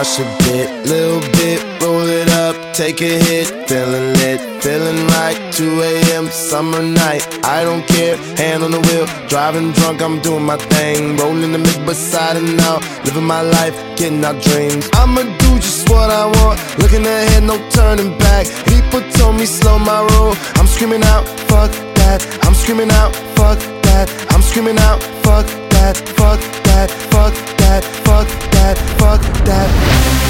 crush a bit, little bit, roll it up, take a hit, feeling lit, feeling right. 2 a.m. summer night, I don't care, hand on the wheel, driving drunk, I'm doing my thing, rolling the Midwest side and now, living my life, getting our dreams. I'ma do just what I want, looking ahead, no turning back. People told me slow my roll, I'm screaming out, fuck that, I'm screaming out, fuck that, I'm screaming out, fuck that, fuck that, fuck that, fuck that, fuck that.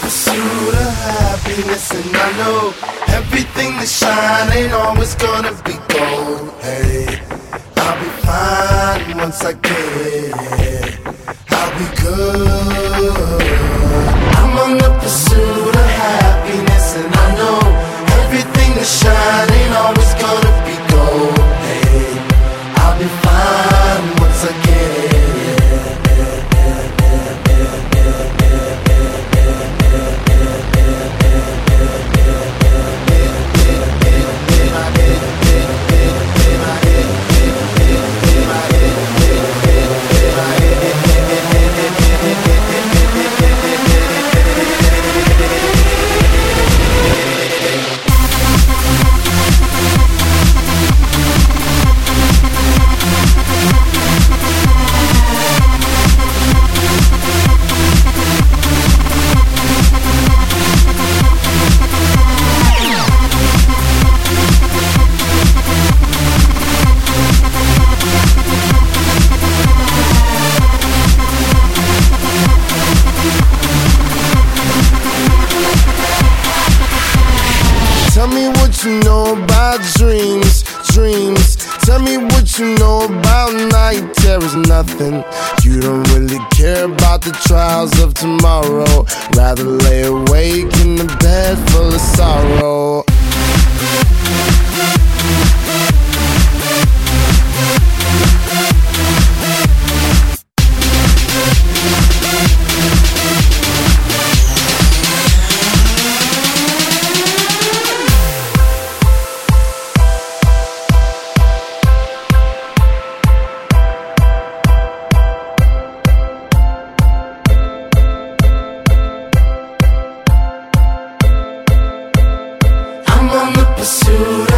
Pursuit of happiness, and I know everything that shine ain't always gonna be gold. Hey, I'll be fine once I get it. I'll be good. I'm on the pursuit Tell me what you know about night terrors, nothing. You don't really care about the trials of tomorrow. Rather lay awake in the bed full of sorrow. On